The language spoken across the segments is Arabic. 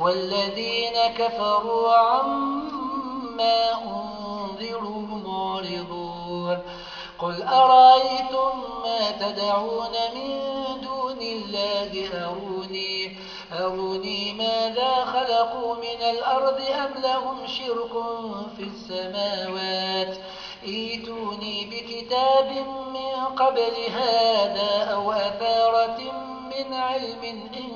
والذين كفروا عما أنذروا معرضون. قل أرأيتم ما تدعون من دون الله؟ أروني, أروني ماذا خلقوا من الأرض أم لهم شرك في السماوات؟ إيتوني بكتاب من قبل هذا أو أثارة من علم إن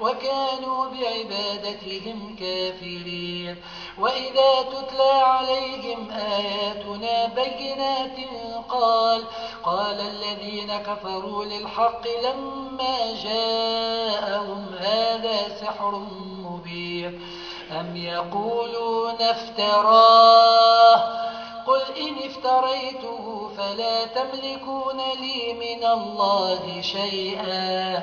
وكانوا بعبادتهم كافرين. وإذا تتلى عليهم آياتنا بينات قال قال الذين كفروا للحق لما جاءهم هذا سحر مبين. أم يقولون افتراه؟ قل إن افتريته فلا تملكون لي من الله شيئا.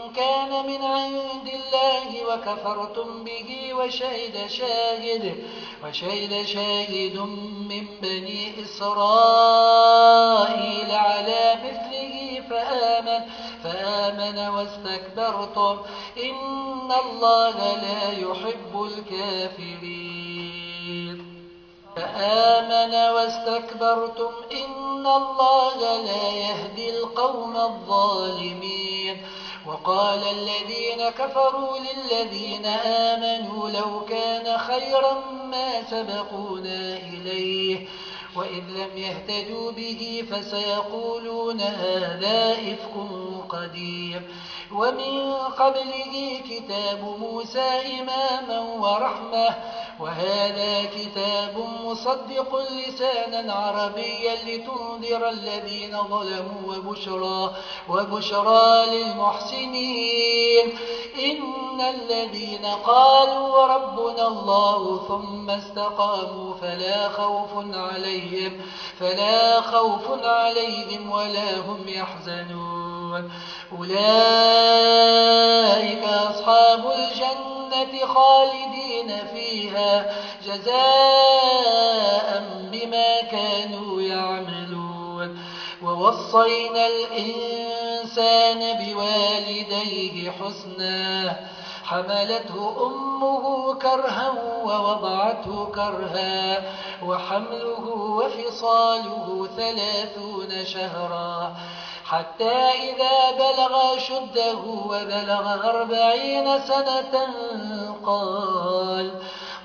كان من عند الله وكفرتم به وشهد شاهد, وشهد شاهد من بني إسرائيل على مثله فآمن, فآمن واستكبرتم. إن الله لا يحب الكافرين. فآمن واستكبرتم. إن الله لا يهدي القوم الظالمين. وقال الذين كفروا للذين آمنوا لو كان خيرا ما سبقونا إليه وإذ لم يهتدوا به فسيقولون هذا إفك قديم ومن قبله كتاب موسى إماما ورحمة وهذا كتاب مصدق لسانا عربيا لتنذر الذين ظلموا وبشرى, وبشرى للمحسنين. إن الذين قالوا ربنا الله ثم استقاموا فلا خوف عليهم, فلا خوف عليهم ولا هم يحزنون. أولئك أصحاب الجنة. خالدين فيها جزاء بما كانوا يعملون. ووصينا الإنسان بوالديه حسنا. حملته أمه كرها ووضعته كرها. وحمله وفصاله ثلاثون شهرا. حتى إذا بلغ شده وبلغ أربعين سنة قال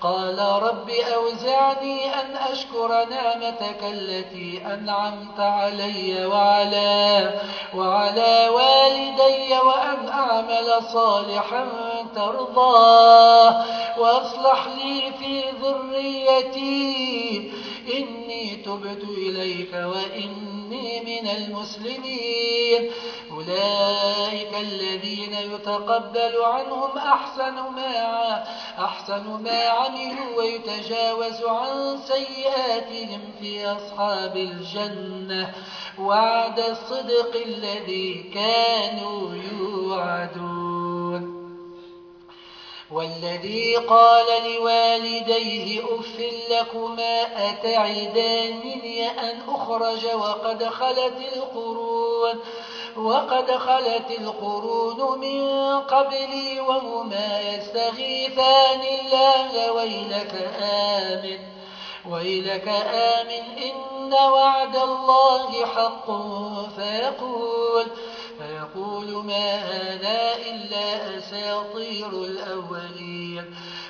قال رب أوزعني أن أشكر نعمتك التي أنعمت علي وعلى, وعلى والدي وأن أعمل صالحا ترضاه وأصلح لي في ذريتي إني تبت إليك وإني من المسلمين. أولئك الذين يتقبل عنهم أحسن ما, أحسن ما عملوا ويتجاوز عن سيئاتهم في أصحاب الجنة. وعد الصدق الذي كانوا يوعدون. والذي قال لوالديه أف لكما أتعدانني أن أخرج وقد خلت القرون وقد خلت القرون من قبلي وهما يستغيثان الله ويلك آمن ويلك آمن إن وعد الله حق فيقول فيقول ما هذا إلا أساطير الأولين.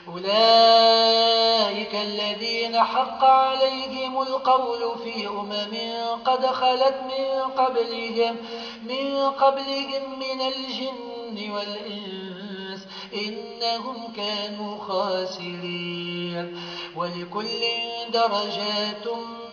أولئك الذين حق عليهم القول في أمم قد خلت من قبلهم, من قبلهم من الجن والإنس. إنهم كانوا خاسرين. ولكل درجات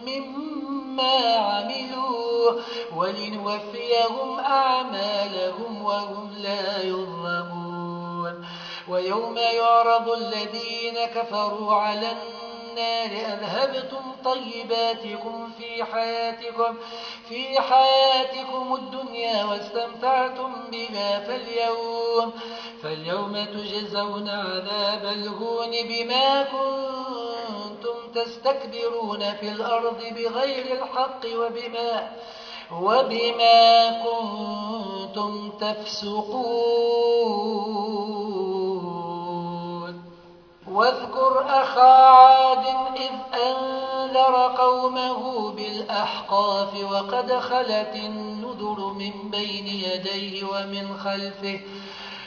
مما عملوا ولنوفيهم أعمالهم وهم لا يظلمون ويوم يعرض الذين كفروا على النار أذهبتم طيباتكم في حياتكم, في حياتكم الدنيا واستمتعتم بها فاليوم, فاليوم تجزون عذاب الهون بما كنتم تستكبرون في الأرض بغير الحق وبما, وبما كنتم تفسقون. واذكر أخا عاد إذ أنذر قومه بالأحقاف وقد خلت النذر من بين يديه ومن خلفه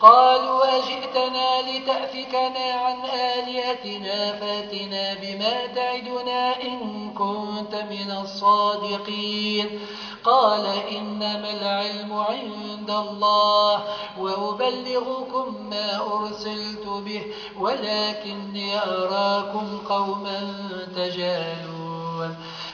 قالوا أجئتنا لتأفكنا عن آلهتنا فاتنا بما تعدنا إن كنت من الصادقين. قال إنما العلم عند الله وأبلغكم ما أرسلت به ولكني أراكم قوما تجالون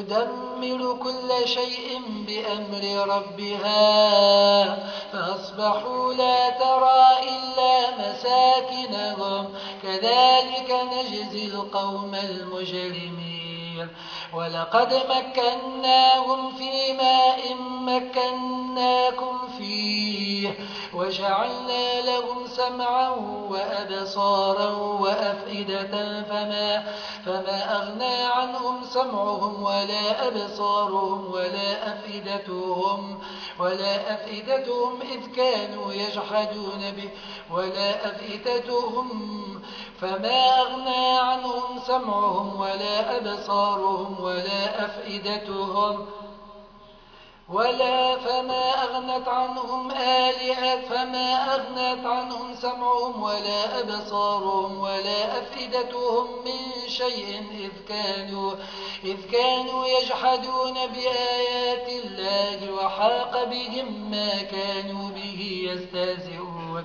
تدمر كل شيء بأمر ربها فأصبحوا لا ترى إلا مساكنهم. كذلك نجزي القوم المجرمين. ولقد مكناهم في ماء مكناكم فيه وجعلنا لهم سمعا وأبصارا وأفئدة فما, فما أغنى عنهم سمعهم ولا أبصارهم ولا أفئدتهم, ولا أفئدتهم إذ كانوا يجحدون به ولا أفئدتهم فما أغنى عنهم سمعهم ولا أبصارهم ولا أفئدتهم ولا فما أغنت عنهم آلهة فما أغنت عنهم سمعهم ولا أبصارهم ولا أفئدتهم من شيء إذ كانوا, إذ كانوا يجحدون بآيات الله وحاق بهم ما كانوا به يستهزئون.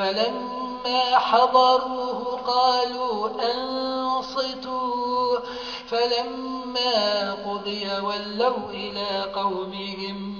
فلما حضروه قالوا أنصتوا. فلما قضي ولوا إلى قومهم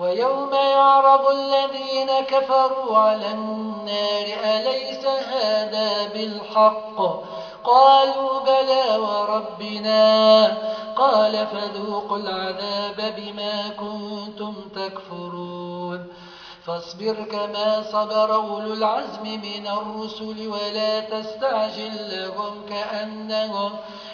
ويوم يعرض الذين كفروا على النار أليس هذا بالحق؟ قالوا بلى وربنا. قال فذوقوا العذاب بما كنتم تكفرون. فاصبر كما صبر أولو العزم من الرسل ولا تستعجل لهم كأنهم,